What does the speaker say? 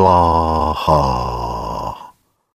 Swaha.